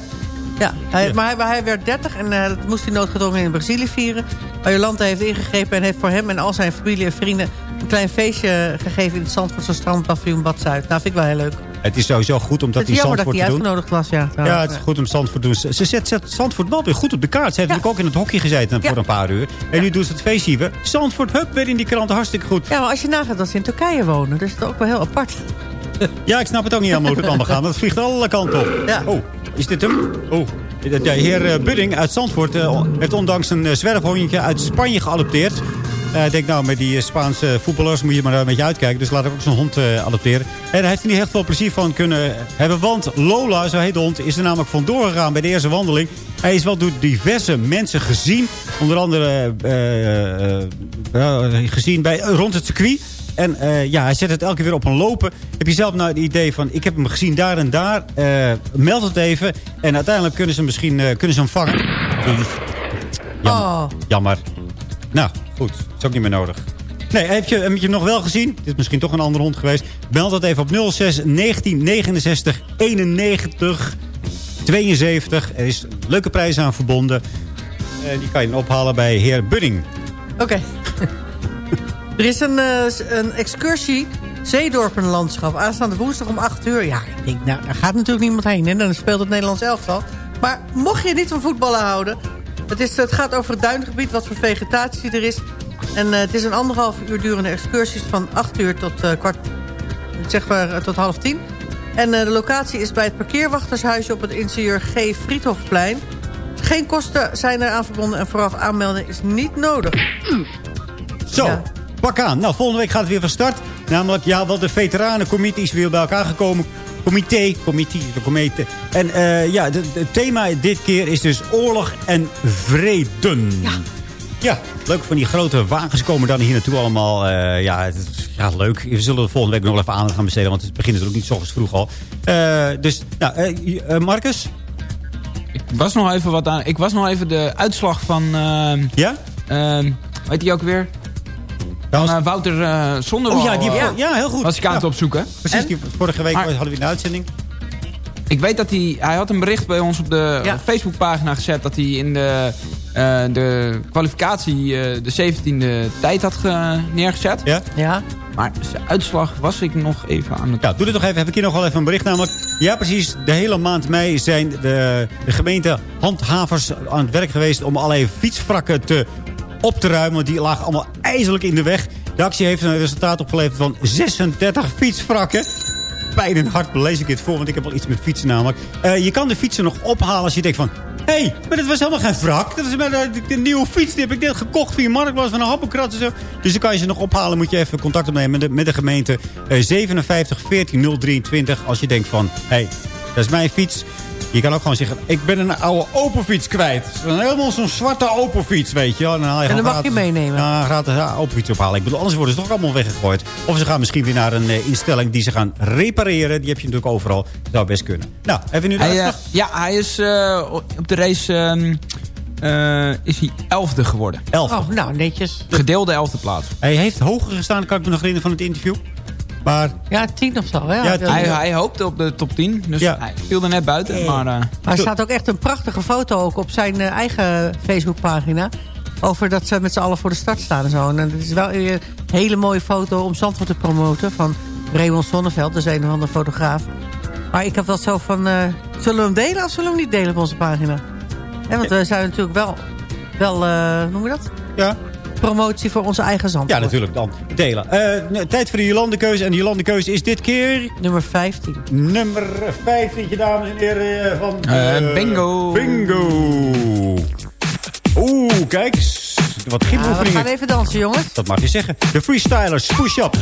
Ja, hij, Maar, hij, werd 30 en eh, dat moest hij noodgedwongen in Brazilië vieren. Maar Jolanta heeft ingegrepen en heeft voor hem en al zijn familie en vrienden... een klein feestje gegeven in het Zandvoortse strandpaviljoen Bad Zuid. Nou, vind ik wel heel leuk. Het is sowieso goed om dat het is in jammer dat Zandvoort hij te doen. uitgenodigd was, ja. Ja, het is goed om Zandvoort te doen. Ze ze zet, zet Zandvoort wel weer goed op de kaart. Ze heeft natuurlijk ook in het hockey gezeten voor een paar uur. En nu doet ze het feestje weer. Zandvoort, hup, weer in die krant. Hartstikke goed. Ja, maar als je nagaat dat ze in Turkije wonen, dus is het ook wel heel apart. Ja, ik snap het ook niet helemaal hoe het allemaal gaat. Want het vliegt alle kanten op. Ja. Oh, is dit hem? Oh. De de heer eh, Budding uit Zandvoort eh, heeft ondanks een eh, zwerfhondje uit Spanje geadopteerd. Eh, ik denk, nou, met die eh, Spaanse voetballers moet je maar een beetje uitkijken. Dus laat ik ook zo'n hond eh, adopteren. En daar heeft hij niet echt veel plezier van kunnen hebben. Want Lola, zo heet de hond, is er namelijk vandoor gegaan bij de eerste wandeling. Hij is wel door diverse mensen gezien. Onder andere eh, eh, eh, gezien bij, rond het circuit. En eh, ja, hij zet het elke keer weer op een lopen. Heb je zelf nou het idee van, ik heb hem gezien daar en daar. eh, meld het even. En uiteindelijk kunnen ze misschien eh, kunnen ze hem vangen. Jammer. Oh. Jammer. Nou, goed. Is ook niet meer nodig. Nee, heb je, heb je hem nog wel gezien? Dit is misschien toch een andere hond geweest. Meld dat even op 06 19 69 91 72. Er is een leuke prijs aan verbonden. Eh, die kan je ophalen bij heer Budding. Oké. er is een, s- een excursie Zeedorpenlandschap. Aanstaande woensdag om 8 uur. Ja, ik denk, nou, daar gaat natuurlijk niemand heen. En dan speelt het Nederlands elftal. Maar mocht je niet van voetballen houden... Het, is, het gaat over het duingebied, wat voor vegetatie er is. En eh, het is een anderhalf uur durende excursies van 8 uur tot eh, kwart... Zeg maar eh, tot half tien. En de locatie is bij het parkeerwachtershuisje op het ingenieur G. Friedhofplein. Geen kosten zijn eraan verbonden en vooraf aanmelden is niet nodig. Zo, pak aan. Nou, volgende week gaat het weer van start. Namelijk, ja, wel de veteranencomité is weer bij elkaar gekomen. Comité, comité, de comité. En eh, ja, het thema dit keer is dus oorlog en vrede. Ja. Ja, leuk van die grote wagens komen dan hier naartoe allemaal. Eh, ja, het is, ja, leuk. We zullen de volgende week nog even aandacht gaan besteden. Want het begint natuurlijk niet s ochtends vroeg al. Eh, dus, nou, eh, Marcus? ik was nog even wat aan. Ik was nog even de uitslag van. ehm, ja? ehm, weet je ook weer? Van, Wouter uh. Oh ja, die, eh, ja. heel goed. Was ik aan het opzoeken. Precies, En? die, vorige week Maar- hadden we een uitzending. Ik weet dat hij... Hij had een bericht bij ons op de Ja. Facebookpagina gezet... dat hij in de, eh, de kwalificatie eh, de 17e tijd had ge- neergezet. Ja? Ja. Maar zijn uitslag was ik nog even aan het... Ja, doe dit nog even. Heb ik hier nog wel even een bericht namelijk. Ja, precies. De hele maand mei zijn de, de gemeente handhavers aan het werk geweest... om allerlei fietswrakken te op te ruimen. Die lagen allemaal ijzerlijk in de weg. De actie heeft een resultaat opgeleverd van 36 fietswrakken. Pijn en hart lees ik dit voor, want ik heb wel iets met fietsen namelijk. Eh, je kan de fietsen nog ophalen als je denkt van... Hé, hey, maar dit was helemaal geen wrak. Dat is de, de nieuwe fiets. Die heb ik net gekocht via Marktplaats van een happenkrat en zo. Dus dan kan je ze nog ophalen. Moet je even contact opnemen met de, met de gemeente. Eh 57 14 023. Als je denkt van... Hé, hey, dat is mijn fiets. Je kan ook gewoon zeggen... Ik ben een oude Opelfiets kwijt. Helemaal zo'n zwarte Opelfiets, weet je wel. En dan, haal je En dan mag je meenemen. Ja, gratis ja, Opelfiets ophalen. Ik bedoel, anders worden ze toch allemaal weggegooid. Of ze gaan misschien weer naar een eh, instelling die ze gaan repareren. Die heb je natuurlijk overal. Dat zou best kunnen. Nou, even nu de Hij, eh, ja, hij is eh, op de race... ehm, eh, is hij elfde geworden. Elfde. Oh, nou, netjes. Gedeelde elfde plaats. Hij heeft hoger gestaan, kan ik me nog herinneren van het interview. Maar Ja, tien of zo. Hè? Ja, hij, hij hoopte op de top 10. Dus Ja. hij viel er net buiten. Maar, eh, Maar er staat ook echt een prachtige foto ook op zijn eh, eigen Facebookpagina. Over dat ze met z'n allen voor de start staan en zo. En het is wel een hele mooie foto om Zandvoort te promoten. Van Raymond Sonneveld, dat is een of andere fotograaf. Maar ik heb wel zo van... eh, zullen we hem delen of zullen we hem niet delen op onze pagina? Hè, want we zijn natuurlijk wel... wel eh, hoe noem je dat? Ja. Promotie voor onze eigen Zandvoort. ja, natuurlijk dan. Delen. Eh, nou, tijd voor de Jolandekeuze. En de Jolandekeuze is dit keer... Nummer 15. Nummer 15, dames en heren. eh, Van, Eh, bingo. Bingo. Oeh, kijk. Wat Ja, we gaan even dansen, jongens. Dat mag je zeggen. De freestylers, push up.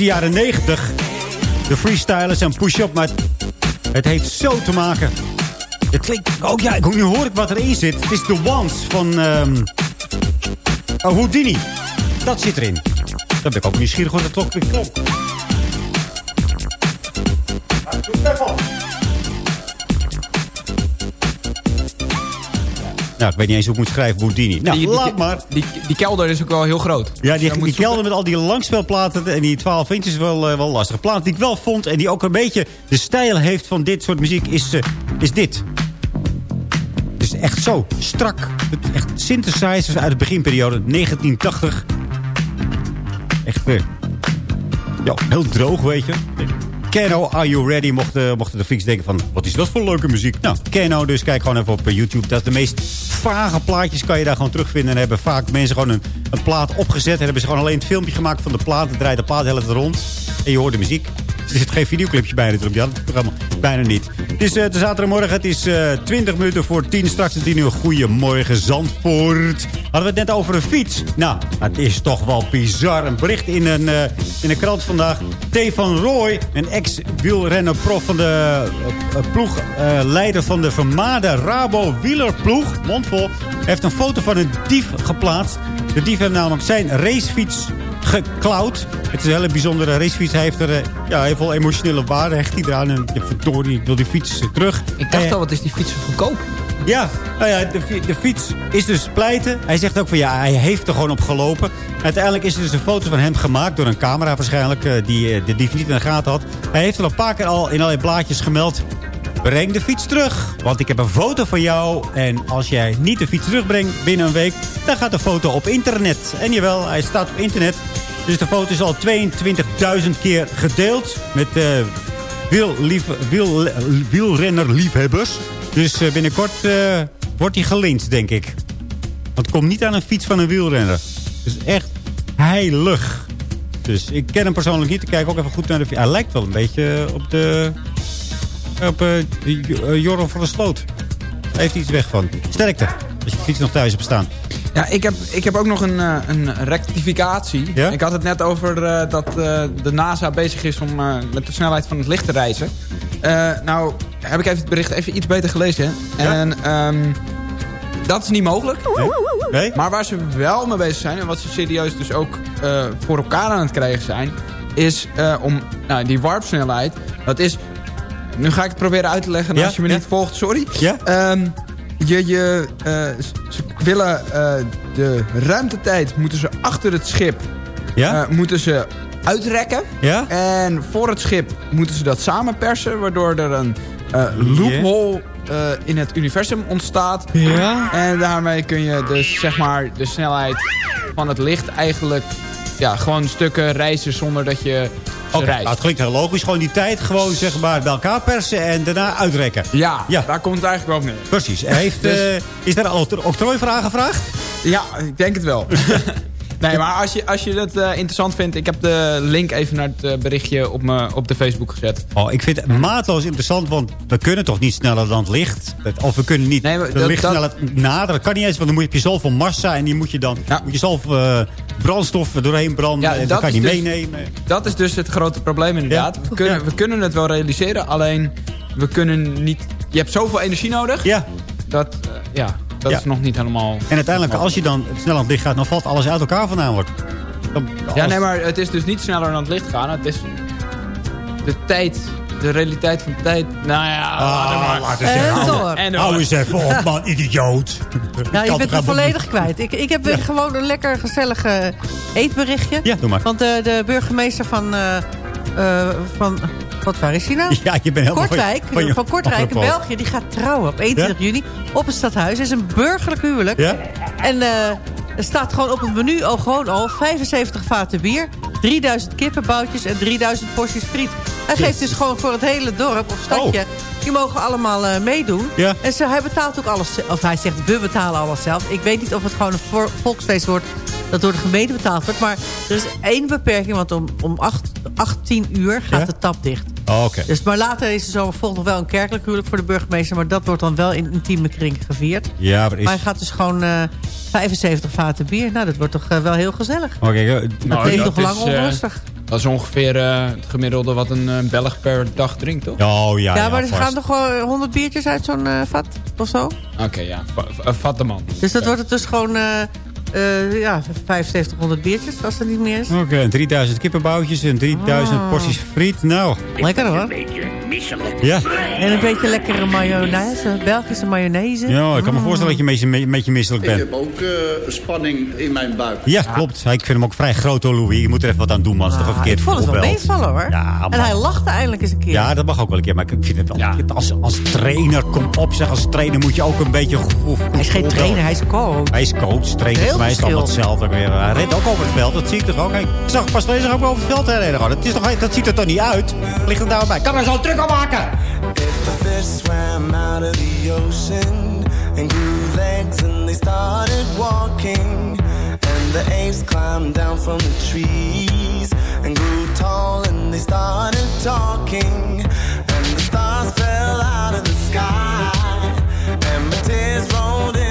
De jaren 90. De freestylers en push-up, maar het, heeft zo te maken. Het klinkt... Oh ja, nu hoor ik wat erin zit. Het is The Ones van oh, Houdini. Dat zit erin. Dan ben ik ook nieuwsgierig hoe dat klopt. Nou, ik weet niet eens hoe ik moet schrijven Houdini. Nou, Die- die- laat maar. Die, die kelder is ook wel heel groot. Ja, die, kelder met al die langspelplaten en die 12 inches is wel, eh, wel lastig. Plaat die ik wel vond en die ook een beetje de stijl heeft van dit soort muziek is, eh, is dit. Het is echt zo strak. Het, echt synthesizers uit de beginperiode 1980. Echt weer. Ja, heel droog, weet je. Keno, Are You Ready? Mochten, mochten de freaks denken van, wat is dat voor leuke muziek? Nou, Keno, dus kijk gewoon even op eh, YouTube. Dat is de meest vage plaatjes kan je daar gewoon terugvinden. En hebben vaak mensen gewoon een, een plaat opgezet. En hebben ze gewoon alleen het filmpje gemaakt van de plaat. Dan draait de plaat de rond. En je hoort de muziek. Er zit geen videoclipje is het programma bijna niet. Het is eh, de zaterdagmorgen. Het is eh 20 minuten voor 10. Straks een 10 uur. Goedemorgen Zandvoort. Hadden we het net over een fiets. Nou, het is toch wel bizar. Een bericht in een, eh, in een krant vandaag. T. van Rooij, een ex-wielrenner prof van de eh, eh, ploeg. eh, leider van de vermaarde Rabo wielerploeg. Mondvol. Heeft een foto van een dief geplaatst. De dief heeft namelijk zijn racefiets geklauwd. Het is een hele bijzondere racefiets. Hij heeft er eh, ja, heel veel emotionele waarde. Hecht hij eraan. En ja, verdorie, ik wil die fiets eh, terug. Ik dacht Eh, al, wat is die fiets goedkoop? ja, nou ja de, de fiets is dus pleiten. Hij zegt ook van ja, hij heeft er gewoon op gelopen. Uiteindelijk is er dus een foto van hem gemaakt door een camera waarschijnlijk. die de dief niet in de gaten had. Hij heeft er al een paar keer al in allerlei blaadjes gemeld. Breng de fiets terug, want ik heb een foto van jou. En als jij niet de fiets terugbrengt binnen een week, dan gaat de foto op internet. En jawel, hij staat op internet. Dus de foto is al 22.000 keer gedeeld met eh wiellief, wiel, wielrennerliefhebbers. Dus eh, binnenkort eh, wordt hij gelinkt, denk ik. Want het komt niet aan een fiets van een wielrenner. Dus echt heilig. Dus ik ken hem persoonlijk niet. Ik kijk ook even goed naar de. Hij lijkt wel een beetje op de... Op van der Sloot. Hij heeft iets weg van. Sterkte. Als je fiets nog thuis hebt staan. Ja, ik heb, ik heb ook nog een, eh, een rectificatie. Ja? Ik had het net over eh, dat eh, de NASA bezig is om met de snelheid van het licht te reizen. Nou, heb ik even het bericht even iets beter gelezen. En ehm, dat is niet mogelijk. Nee? Maar waar ze wel mee bezig zijn... en wat ze serieus dus ook voor elkaar aan het krijgen zijn... is om nou, die warpsnelheid... dat is... Nu ga ik het proberen uit te leggen Ja, als je me niet volgt, sorry. Ja? Ehm, je, je, eh, ze willen eh, de ruimtetijd moeten ze achter het schip Ja? eh, moeten ze uitrekken. Ja? En voor het schip moeten ze dat samenpersen, waardoor er een loophole in het universum ontstaat. Ja? En daarmee kun je dus zeg maar de snelheid van het licht eigenlijk ja, gewoon stukken reizen zonder dat je reist. nou, het klinkt heel logisch. Gewoon die tijd gewoon zeg maar bij elkaar persen en daarna uitrekken. Ja, Ja. daar komt het eigenlijk wel op neer. Precies. Heeft, Dus- eh, is daar al een octrooi voor aangevraagd? Ja, ik denk het wel. nee, maar als je, als je dat eh, interessant vindt... ik heb de link even naar het eh, berichtje op, me, op de Facebook gezet. Oh, ik vind het maatloos interessant, want we kunnen toch niet sneller dan het licht? Of we kunnen niet Nee, maar de dat- naderen. Dat kan niet eens, want dan moet je, heb je zoveel massa en die moet je dan moet je zoveel eh, brandstof doorheen branden. Ja, en dat kan je niet dus- meenemen. Dat is dus het grote probleem inderdaad. Ja. We, kunnen, we kunnen het wel realiseren, alleen we kunnen niet... Je hebt zoveel energie nodig. Ja. Dat, ja, dat Ja. is nog niet helemaal... En uiteindelijk, als je dan snel aan het licht gaat, dan valt alles uit elkaar vandaan wordt. Dan, Ja, nee, maar het is dus niet sneller dan het licht gaan. Het is de tijd, de realiteit van de tijd. Nou ja, laat Ah, maar. laat eens even. En hou- door. En door. Hou eens even op, man, idioot. Ja, je bent volledig kwijt. Ik, ik heb gewoon een lekker gezellig eh, eetberichtje. Ja, doe maar. Want de, de burgemeester van, eh, eh, van... Wat, waar is hij nou? Ja, je bent helemaal Kortrijk, van je- van, Kortrijk in. België, die gaat trouwen op 21 juni op het stadhuis. Het is een burgerlijk huwelijk. Ja? En eh, er staat gewoon op het menu al gewoon al 75 vaten bier, 3000 kippenboutjes en 3000 porties friet. Hij geeft dus gewoon voor het hele dorp of stadje, die mogen allemaal eh, meedoen. Oh. Ja. En ze, hij betaalt ook alles, of hij zegt we betalen alles zelf. Ik weet niet of het gewoon een vo- volksfeest wordt dat door de gemeente betaald wordt. Maar er is één beperking, want om, om acht- 18 uur gaat Ja? de tap dicht. Oh, Oké. Dus, maar later is er zo volgt nog wel een kerkelijk huwelijk voor de burgemeester. Maar dat wordt dan wel in intieme kring gevierd. Ja, maar is... Maar hij gaat dus gewoon eh, 75 vaten bier. Nou, dat wordt toch eh, wel heel gezellig. Oké, eh, Dat bleef nog lang is, onrustig. dat is ongeveer eh, het gemiddelde wat een Belg per dag drinkt, toch? Oh ja, Ja, ja, maar er vast. gaan toch wel 100 biertjes uit zo'n eh, vat of zo? Oké, ja. Een vatte man. Dus dat wordt het dus gewoon eh, ja, 7500 biertjes, als het niet meer is. Oké, en 3000 kippenboutjes en 3000 Ah. porties friet. Nou, Lekker hoor. ja. En een beetje lekkere mayonaise, Belgische mayonaise. Ja, ik kan me Mm. voorstellen dat je een beetje, een beetje misselijk Ik bent. heb ook eh, spanning in mijn buik. Ja, klopt. Ik vind hem ook vrij groot, hoor, Louis. Je moet er even wat aan doen, man. Als het toch een Ah, verkeerd ik vond het wel meevallen hoor. Ja, en hij lachte eindelijk eens een keer. Ja, dat mag ook wel een keer. Maar ik vind het wel... Als, als trainer, kom op zeg. Als trainer moet je ook een beetje... goed- goed hij is geen trainer, hij is coach. Hij is coach, trainer. Mij is het allemaal hetzelfde. weer. Hij redt ook over het veld. Dat zie ik toch ook. Ik zag pas lezen ook over het veld gewoon. Dat, is toch, dat ziet er toch niet uit? Ligt er nou bij? Kan er zo druk op maken? The fish swam out of the ocean and grew legs and they started walking. And the apes climbed down from the trees and grew tall and they started talking. And the stars fell out of the sky and my tears rolled into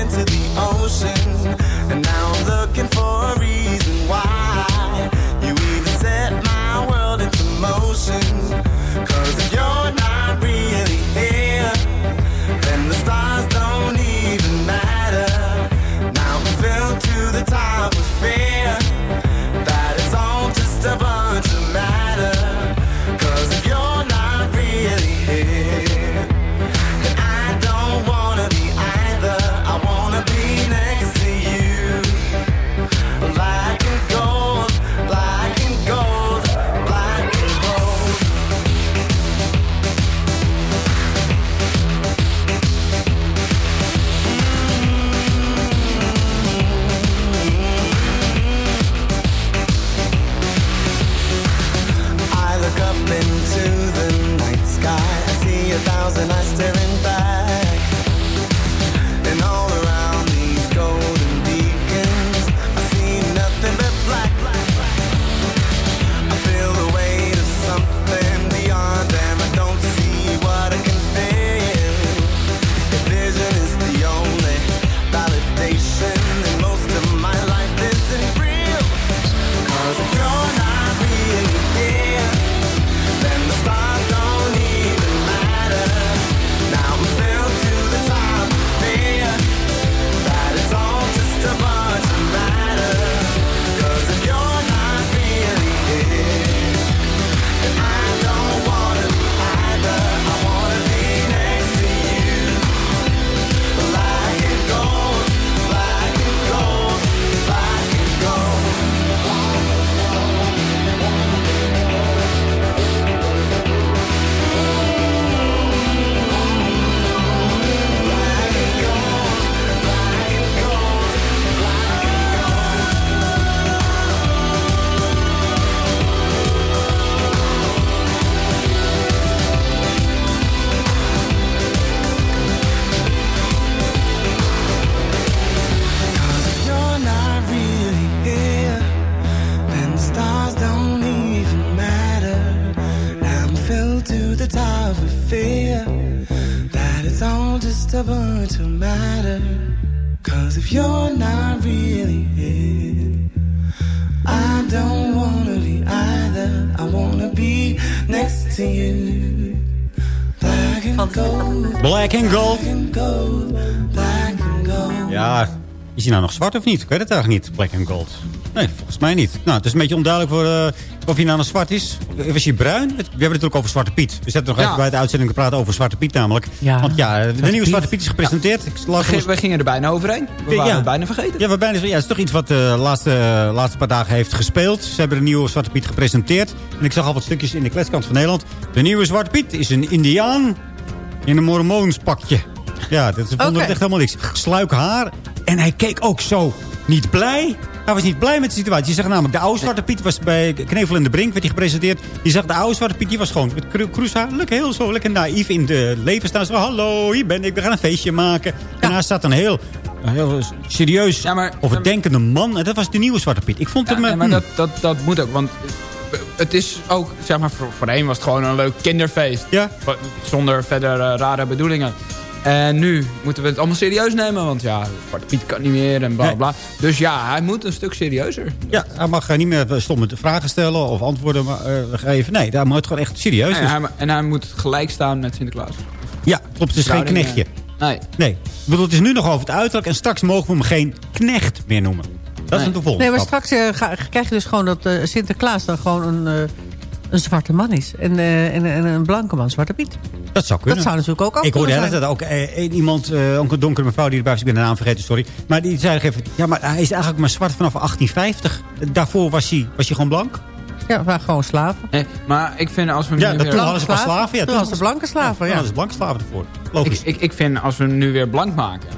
all just bunch of matter. Cause if you're not really here, I don't wanna be either. I wanna be next to you. Black and gold. Black and gold. Black and gold. Black and gold. Ja, is hij nou nog zwart of niet? Ik weet het eigenlijk niet, black and gold. Nee, volgens mij niet. Nou, het is een beetje onduidelijk voor, eh, of hij nou nog zwart is. Was hij bruin? We hebben het natuurlijk over Zwarte Piet. We zetten nog Ja. even bij de uitzending te praten over Zwarte Piet namelijk. Ja. Want ja, de nieuwe Piet. Zwarte Piet is gepresenteerd. Ik las We, we gingen er bijna overheen. We waren het bijna vergeten. Ja, maar bijna, ja, het is toch iets wat de laatste, laatste paar dagen heeft gespeeld. Ze hebben de nieuwe Zwarte Piet gepresenteerd. En ik zag al wat stukjes in de kletskant van Nederland. De nieuwe Zwarte Piet is een indiaan in een mormoonspakje. Ja, dat vond Oké. ik echt helemaal niks. Sluik haar. En hij keek ook zo niet blij. Hij was niet blij met de situatie. Je zag namelijk, de oude Zwarte Piet was bij Knevel in de Brink, werd hij gepresenteerd. Je zag de oude Zwarte Piet, die was gewoon met. Lekker heel zo, lekker naïef in de leven staan. Zo, hallo, hier ben ik, we gaan een feestje maken. En daar staat een heel, een heel serieus, overdenkende man. En dat was de nieuwe Zwarte Piet. Ik vond Ja, hem... eh, maar hmm. dat, dat, dat moet ook. Want het is ook, zeg maar, voor, voorheen was het gewoon een leuk kinderfeest. Ja. Zonder verder eh, rare bedoelingen. En nu moeten we het allemaal serieus nemen, want ja, Zwarte Piet kan niet meer en bla Nee. bla. Dus ja, hij moet een stuk serieuzer. Ja, hij mag eh, niet meer stomme vragen stellen of antwoorden eh, geven. Nee, daar moet het gewoon echt serieus. En Dus- hij, en hij moet gelijk staan met Sinterklaas. ja, klopt. Het is geen knechtje. eh, Nee. Nee. Ik bedoel, het is nu nog over het uiterlijk. En straks mogen we hem geen knecht meer noemen. Dat is een volgende Nee, maar straks eh, ga- krijg je dus gewoon dat eh, Sinterklaas dan gewoon een, eh, een zwarte man is. En, eh, en, en een blanke man, Zwarte Piet. Dat zou kunnen. Dat zou natuurlijk ook af Ik hoorde zijn. tijd ook eh, één iemand, eh, ook een donkere mevrouw die erbij was. Ik ben de naam vergeten, sorry. Maar die zei even, ja, maar hij is eigenlijk maar zwart vanaf 1850. Daarvoor was hij, was hij gewoon blank. Ja, maar gewoon slaven. Nee, maar ik vind als we Ja, nu dat weer... toen hadden ze pas slaven. Ja, Toen was de blanke slaven, Toen ja. hadden ze blanke slaven ervoor. Ik, Logisch. ik, ik vind als we hem nu weer blank maken...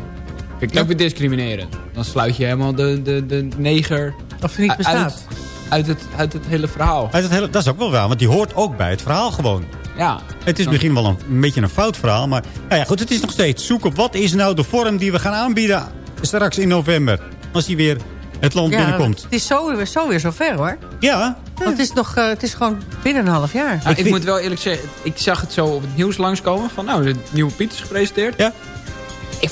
Vind ik ook weer discrimineren. Dan sluit je helemaal de, de, de neger... Of hij niet bestaat. Uit, uit, het, uit het hele verhaal. Uit het hele, dat is ook wel waar, want die hoort ook bij het verhaal gewoon. Ja. Het is misschien wel een, een beetje een fout verhaal, maar nou ja, goed, het is nog steeds zoeken op wat is nou de vorm die we gaan aanbieden straks in november. Als hij weer het land Ja, binnenkomt. Het is zo, weer- zo weer zover hoor. Ja. Want het is, nog, eh, het is gewoon binnen een half jaar. Ja, ik moet wel eerlijk zeggen, ik zag het zo op het nieuws langskomen. Van nou, de nieuwe Piet is gepresenteerd. Ja. Ik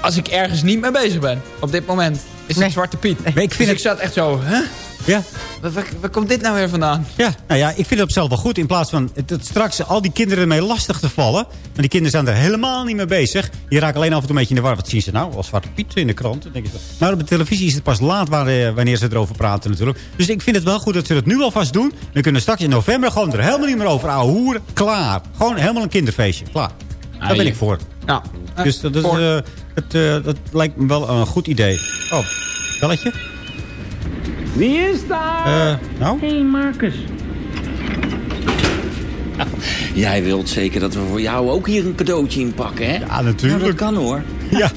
als ik ergens niet mee bezig ben, op dit moment, is het Zwarte Piet. Ik vind dus het- ik zat echt zo, hè? Ja. Waar, waar, waar komt dit nou weer vandaan? Ja, nou ja, ik vind het op zichzelf wel goed. In plaats van het, het straks al die kinderen ermee lastig te vallen. Maar die kinderen zijn er helemaal niet mee bezig. Die raken alleen af en toe een beetje in de war. Wat zien ze nou? Als Zwarte Piet in de krant. Dan Denk je maar op de televisie is het pas laat waar, eh, wanneer ze erover praten natuurlijk. Dus ik vind het wel goed dat ze dat nu alvast doen. Dan kunnen we straks in november gewoon er helemaal niet meer over ouwe hoeren. Klaar. Gewoon helemaal een kinderfeestje. Klaar. Daar ben je- ik voor. Nou, eh, Dus dat, is, voor. Het, eh, dat lijkt me wel een goed idee. Oh, belletje? Wie is daar? Eh, nou? Hé, hey Marcus. Jij wilt zeker dat we voor jou ook hier een cadeautje inpakken, hè? Ja, natuurlijk. dat kan hoor. Ja.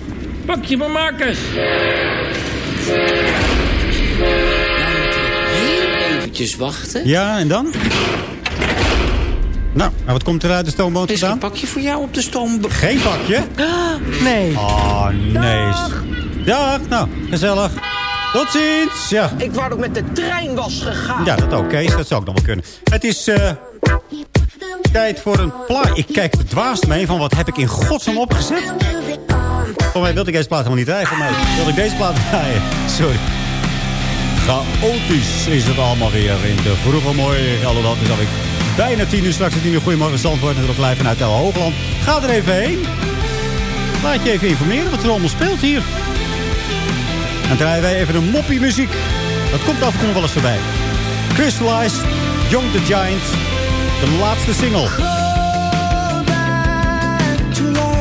Pakje van Marcus. Heel eventjes wachten. Ja, en dan? Nou, en wat komt er uit de stoomboot Er is een pakje voor jou op de stoomboot. Geen pakje? Nee. Oh, nee. Dag, nou, gezellig. Tot ziens. Ja, Ik wou ook met de trein was gegaan. ja dat ook, Kees. Dat zou ook nog wel kunnen. Het is eh, tijd voor een plaat. Ik kijk verdwaasd mee van wat heb ik in godsnaam opgezet. Voor mij wilde ik deze plaat helemaal niet rijden. Voor mij wilde ik deze plaat rijden. Sorry. Chaotisch is het allemaal weer in de vroege morgen. Alhoewel, het is alweer bijna tien uur. Straks het uur. Goedemorgen, Zandvoort. En live vanuit El Hoogland. Ga er even heen. Laat je even informeren wat er allemaal speelt hier. Dan draaien wij even een moppie muziek. Dat komt af en toe nog wel eens voorbij. Crystallized, Young the Giant. De laatste single. to life.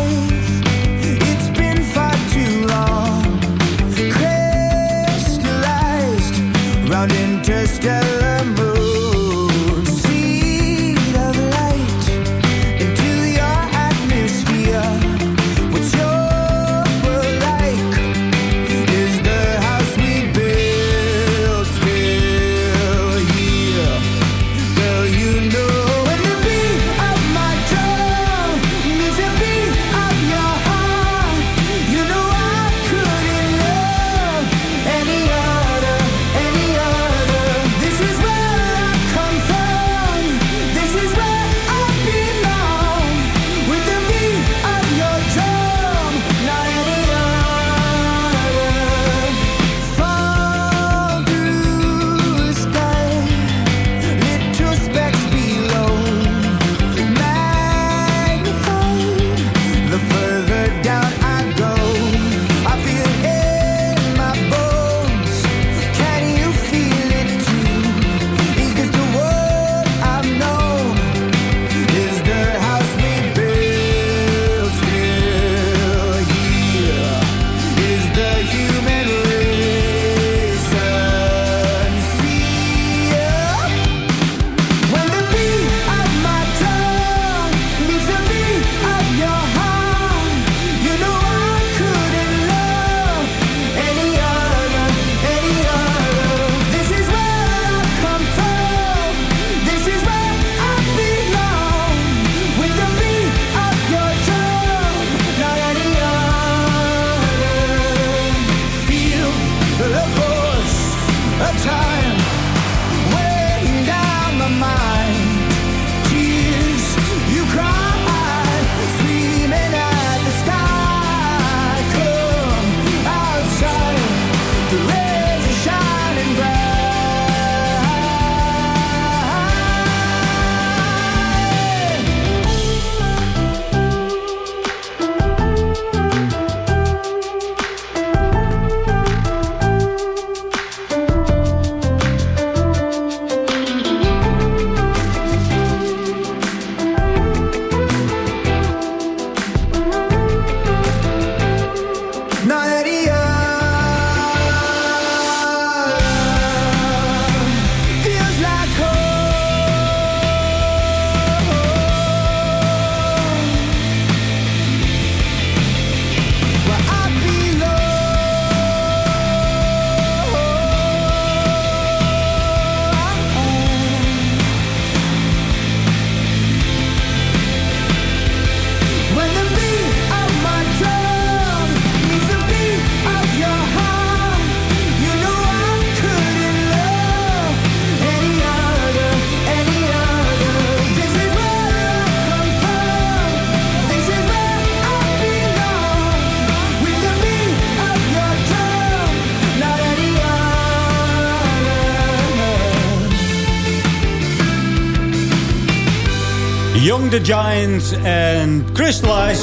Young the Giants en Crystallize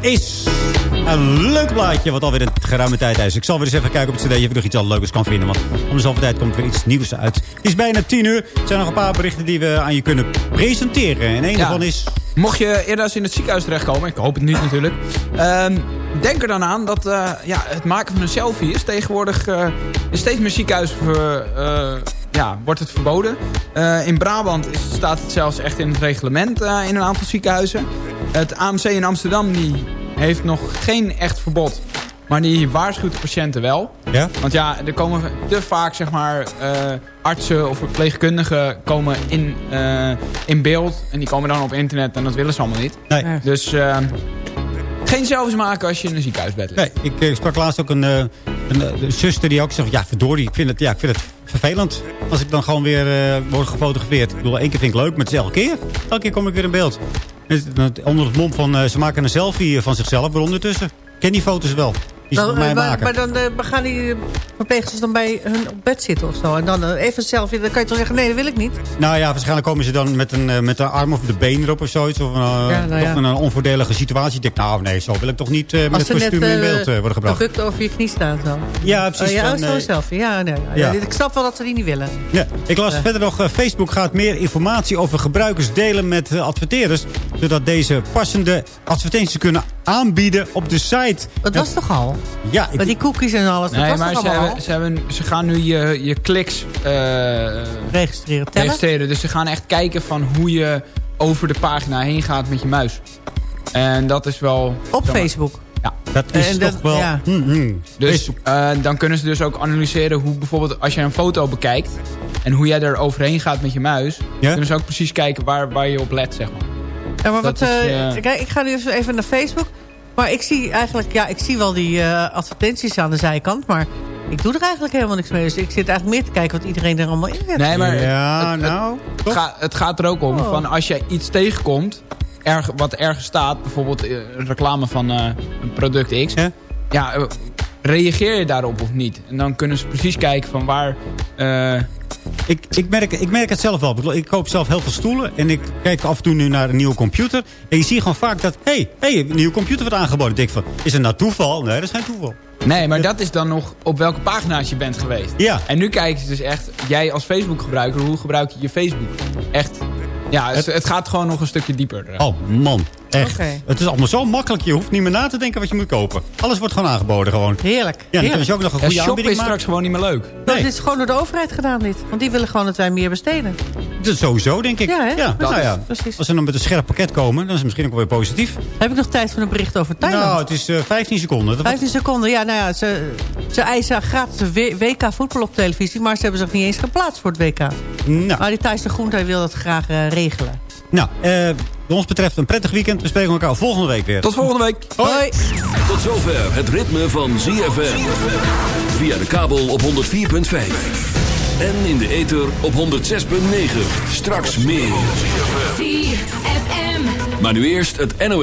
is een leuk plaatje wat alweer een geruime tijd is. Ik zal weer eens even kijken op het cd of ik nog iets al leuks kan vinden. Want om de zoveel tijd komt er weer iets nieuws uit. Het is bijna tien uur. Er zijn nog een paar berichten die we aan je kunnen presenteren. En een Ja. daarvan is... Mocht je eerder eens in het ziekenhuis terechtkomen, ik hoop het niet natuurlijk. ehm, denk er dan aan dat eh, ja, het maken van een selfie is tegenwoordig eh, in steeds meer ziekenhuizen eh, ja, wordt het verboden. Eh, in Brabant is, staat het zelfs echt in het reglement eh, in een aantal ziekenhuizen. Het AMC in Amsterdam die heeft nog geen echt verbod. Maar die waarschuwt de patiënten wel. Ja? Want ja, er komen te vaak zeg maar, eh, artsen of verpleegkundigen komen in, eh, in beeld. En die komen dan op internet en dat willen ze allemaal niet. Nee. Dus eh, geen selfies maken als je in een ziekenhuisbed ligt. Nee, ik eh, sprak laatst ook een, een, eh, een zuster die ook zegt... Ja, verdorie, ik vind het, ja, ik vind het vervelend. Als ik dan gewoon weer eh, word gefotografeerd. Ik bedoel, één keer vind ik leuk, maar het elke keer. Elke keer kom ik weer in beeld. Het- Onder het mom van, eh, ze maken een selfie van zichzelf er ondertussen. Ik ken die foto's wel. Die ze Nou, mij eh, maar, maken. maar dan eh, gaan die verpleegsters dan bij hun op bed zitten of zo. En dan eh, even een selfie. Dan kan je toch zeggen, nee, dat wil ik niet. Nou ja, waarschijnlijk komen ze dan met een, eh, met de arm of de been erop of zoiets. Of een, eh, Ja, nou ja. een onvoordelige situatie. Ik denk, nou nee, zo wil ik toch niet eh, met Als het kostuum in eh, beeld eh, worden gebracht. gebukt over je knie staan zo. Ja, precies. Oh, ja, van, zo'n eh, selfie. Ja, nee, ja, ja. Ik snap wel dat ze die niet willen. Ja, ik las verder nog, eh, Facebook gaat meer informatie over gebruikers delen met eh, adverteerders. Zodat deze passende advertenties kunnen aanbieden op de site. Dat was toch al? Ja, ik, Met die cookies en alles. dat Nee, was maar ze, hebben, ze, hebben, ze gaan nu je, je kliks eh? Registreren. Tellen? registreren. Dus ze gaan echt kijken van hoe je over de pagina heen gaat met je muis. En dat is wel... Op maar- Facebook. Ja. dat is en toch dat- wel... ja. Hmm, hmm. Dus eh, dan kunnen ze dus ook analyseren hoe bijvoorbeeld als je een foto bekijkt... en hoe jij er overheen gaat met je muis... Ja? kunnen ze ook precies kijken waar, waar je op let, zeg maar. Ja, maar Dat wat, is, eh, kijk, ik ga nu even naar Facebook. Maar ik zie eigenlijk, ja, ik zie wel die eh, advertenties aan de zijkant. Maar ik doe er eigenlijk helemaal niks mee. Dus ik zit eigenlijk meer te kijken wat iedereen er allemaal in zet. Nee, maar Ja, het, het- nou, het, gaat, het gaat er ook om Oh. van als je iets tegenkomt... Erg, wat ergens staat, bijvoorbeeld eh, een reclame van eh, een product X... Ja? ja, reageer je daarop of niet? En dan kunnen ze precies kijken van waar... eh, Ik, ik, merk, ik merk het zelf wel. Ik koop zelf heel veel stoelen. En ik kijk af en toe nu naar een nieuwe computer. En je ziet gewoon vaak dat... Hé, hey, hey, een nieuwe computer wordt aangeboden. Ik denk van, is het nou toeval? Nee, dat is geen toeval. nee, maar dat is dan nog op welke pagina's je bent geweest. Ja. En nu kijken ze dus echt, jij als Facebook gebruiker, hoe gebruik je je Facebook? Echt, ja, het, het gaat gewoon nog een stukje dieper. Oh man, echt. Oké. Het is allemaal zo makkelijk. Je hoeft niet meer na te denken wat je moet kopen. Alles wordt gewoon aangeboden gewoon. Heerlijk. Ja, dan kun je ook nog een Ja, goede shoppen aanbieding is maken. straks gewoon niet meer leuk. Dat Nee. is gewoon door de overheid gedaan dit. Want die willen gewoon dat wij meer besteden. Dat is sowieso, denk ik. Ja, hè? nou ja. precies. Als ze dan met een scherp pakket komen, dan is het misschien ook wel weer positief. Heb ik nog tijd voor een bericht over Thailand? Nou, het is eh 15 seconden. Dat 15 seconden, ja, nou ja, ze, ze eisen gratis WK voetbal op televisie... maar ze hebben zich niet eens geplaatst voor het WK. Nou, Maar die Thaise groente wil dat graag eh, regelen. Nou eh, wat ons betreft een prettig weekend. We spreken elkaar volgende week weer. Tot volgende week. Hoi! Tot zover het ritme van ZFM. Via de kabel op 104.5. En in de ether op 106.9. Straks meer. Maar nu eerst het NOS.